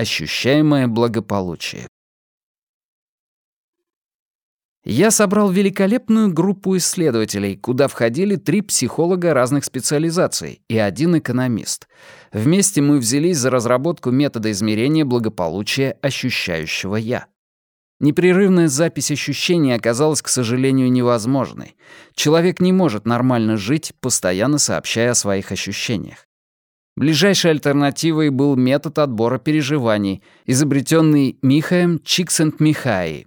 ощущаемое благополучие. Я собрал великолепную группу исследователей, куда входили три психолога разных специализаций и один экономист. Вместе мы взялись за разработку метода измерения благополучия ощущающего «я». Непрерывная запись ощущений оказалась, к сожалению, невозможной. Человек не может нормально жить, постоянно сообщая о своих ощущениях. Ближайшей альтернативой был метод отбора переживаний, изобретенный Михаем Чиксент-Михаи.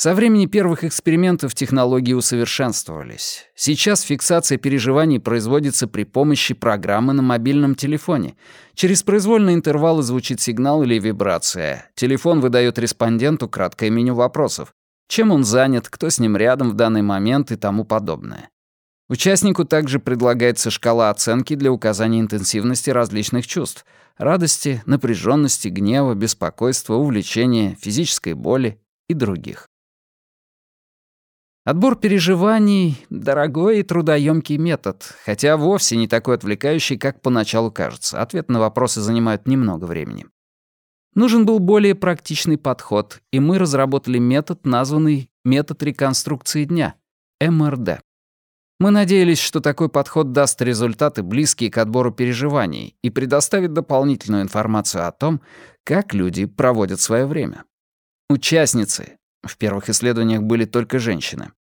Со времени первых экспериментов технологии усовершенствовались. Сейчас фиксация переживаний производится при помощи программы на мобильном телефоне. Через произвольные интервалы звучит сигнал или вибрация. Телефон выдает респонденту краткое меню вопросов. Чем он занят, кто с ним рядом в данный момент и тому подобное. Участнику также предлагается шкала оценки для указания интенсивности различных чувств — радости, напряженности, гнева, беспокойства, увлечения, физической боли и других. Отбор переживаний — дорогой и трудоемкий метод, хотя вовсе не такой отвлекающий, как поначалу кажется. Ответ на вопросы занимают немного времени. Нужен был более практичный подход, и мы разработали метод, названный «метод реконструкции дня» — МРД. Мы надеялись, что такой подход даст результаты, близкие к отбору переживаний, и предоставит дополнительную информацию о том, как люди проводят свое время. Участницы, в первых исследованиях были только женщины,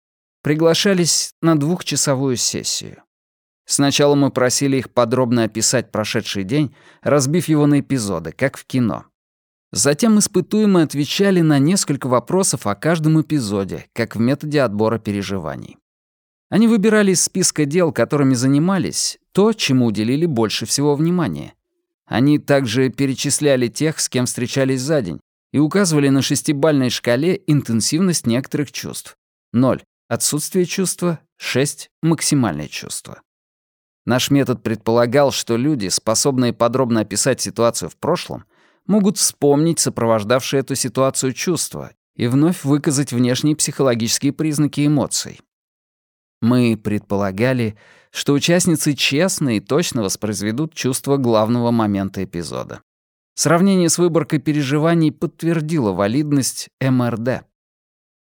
приглашались на двухчасовую сессию. Сначала мы просили их подробно описать прошедший день, разбив его на эпизоды, как в кино. Затем испытуемые отвечали на несколько вопросов о каждом эпизоде, как в методе отбора переживаний. Они выбирали из списка дел, которыми занимались, то, чему уделили больше всего внимания. Они также перечисляли тех, с кем встречались за день, и указывали на шестибальной шкале интенсивность некоторых чувств. 0 — отсутствие чувства, 6 — максимальное чувство. Наш метод предполагал, что люди, способные подробно описать ситуацию в прошлом, могут вспомнить сопровождавшие эту ситуацию чувства и вновь выказать внешние психологические признаки эмоций. Мы предполагали, что участницы честно и точно воспроизведут чувство главного момента эпизода. Сравнение с выборкой переживаний подтвердило валидность МРД.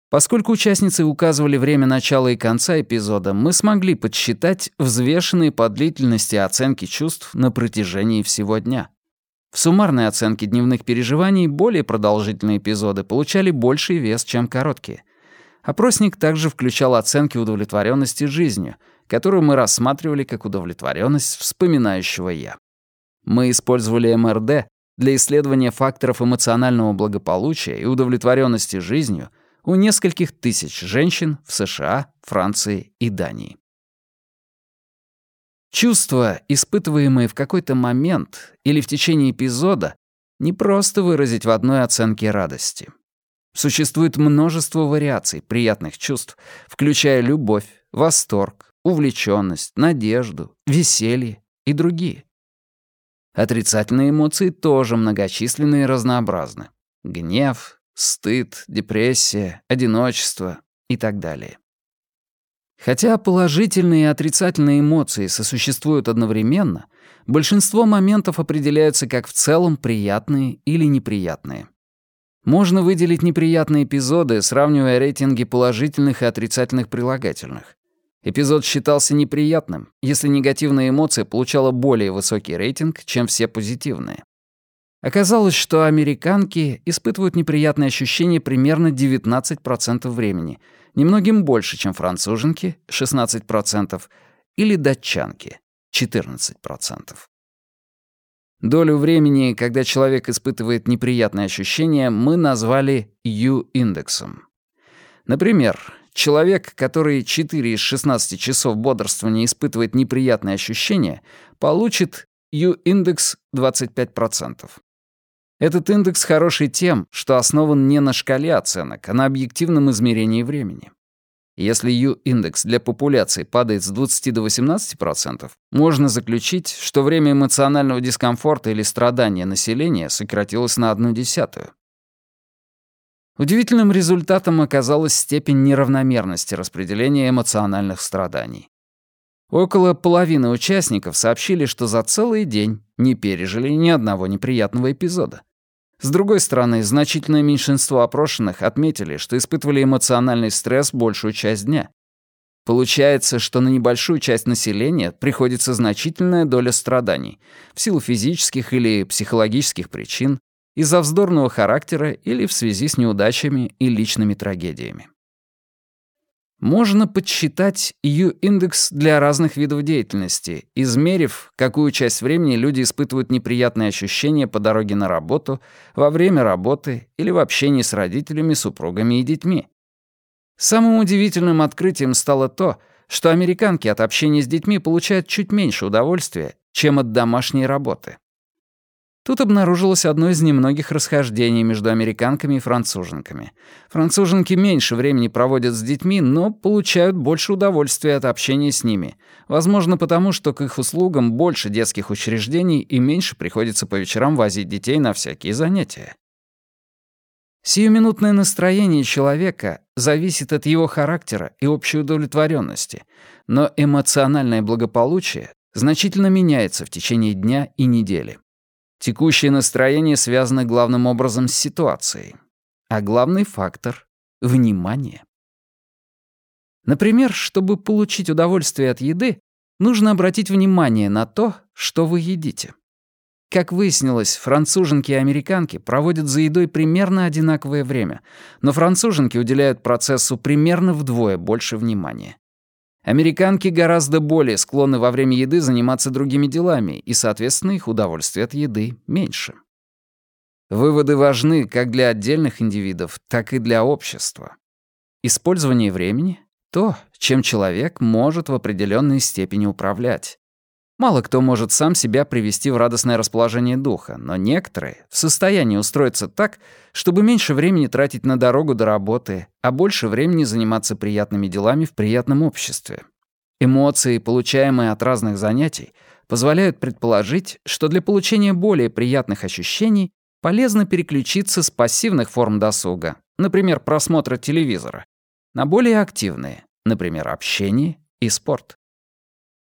Поскольку участницы указывали время начала и конца эпизода, мы смогли подсчитать взвешенные по длительности оценки чувств на протяжении всего дня. В суммарной оценке дневных переживаний более продолжительные эпизоды получали больший вес, чем короткие. Опросник также включал оценки удовлетворенности жизнью, которую мы рассматривали как удовлетворенность вспоминающего «я». Мы использовали МРД для исследования факторов эмоционального благополучия и удовлетворенности жизнью у нескольких тысяч женщин в США, Франции и Дании. Чувства, испытываемые в какой-то момент или в течение эпизода, не просто выразить в одной оценке радости. Существует множество вариаций приятных чувств, включая любовь, восторг, увлеченность, надежду, веселье и другие. Отрицательные эмоции тоже многочисленны и разнообразны. Гнев, стыд, депрессия, одиночество и так далее. Хотя положительные и отрицательные эмоции сосуществуют одновременно, большинство моментов определяются как в целом приятные или неприятные. Можно выделить неприятные эпизоды, сравнивая рейтинги положительных и отрицательных прилагательных. Эпизод считался неприятным, если негативная эмоция получала более высокий рейтинг, чем все позитивные. Оказалось, что американки испытывают неприятные ощущения примерно 19% времени, немногим больше, чем француженки — 16%, или датчанки — 14%. Долю времени, когда человек испытывает неприятные ощущения, мы назвали U-индексом. Например, Человек, который 4 из 16 часов бодрствования испытывает неприятные ощущения, получит U-индекс 25%. Этот индекс хороший тем, что основан не на шкале оценок, а на объективном измерении времени. Если U-индекс для популяции падает с 20 до 18%, можно заключить, что время эмоционального дискомфорта или страдания населения сократилось на одну десятую. Удивительным результатом оказалась степень неравномерности распределения эмоциональных страданий. Около половины участников сообщили, что за целый день не пережили ни одного неприятного эпизода. С другой стороны, значительное меньшинство опрошенных отметили, что испытывали эмоциональный стресс большую часть дня. Получается, что на небольшую часть населения приходится значительная доля страданий в силу физических или психологических причин, из-за вздорного характера или в связи с неудачами и личными трагедиями. Можно подсчитать U-индекс для разных видов деятельности, измерив, какую часть времени люди испытывают неприятные ощущения по дороге на работу, во время работы или в общении с родителями, супругами и детьми. Самым удивительным открытием стало то, что американки от общения с детьми получают чуть меньше удовольствия, чем от домашней работы. Тут обнаружилось одно из немногих расхождений между американками и француженками. Француженки меньше времени проводят с детьми, но получают больше удовольствия от общения с ними. Возможно, потому что к их услугам больше детских учреждений и меньше приходится по вечерам возить детей на всякие занятия. Сиюминутное настроение человека зависит от его характера и общей удовлетворенности, но эмоциональное благополучие значительно меняется в течение дня и недели. Текущее настроение связано главным образом с ситуацией. А главный фактор — внимание. Например, чтобы получить удовольствие от еды, нужно обратить внимание на то, что вы едите. Как выяснилось, француженки и американки проводят за едой примерно одинаковое время, но француженки уделяют процессу примерно вдвое больше внимания. Американки гораздо более склонны во время еды заниматься другими делами, и, соответственно, их удовольствие от еды меньше. Выводы важны как для отдельных индивидов, так и для общества. Использование времени — то, чем человек может в определенной степени управлять. Мало кто может сам себя привести в радостное расположение духа, но некоторые в состоянии устроиться так, чтобы меньше времени тратить на дорогу до работы, а больше времени заниматься приятными делами в приятном обществе. Эмоции, получаемые от разных занятий, позволяют предположить, что для получения более приятных ощущений полезно переключиться с пассивных форм досуга, например, просмотра телевизора, на более активные, например, общение и спорт.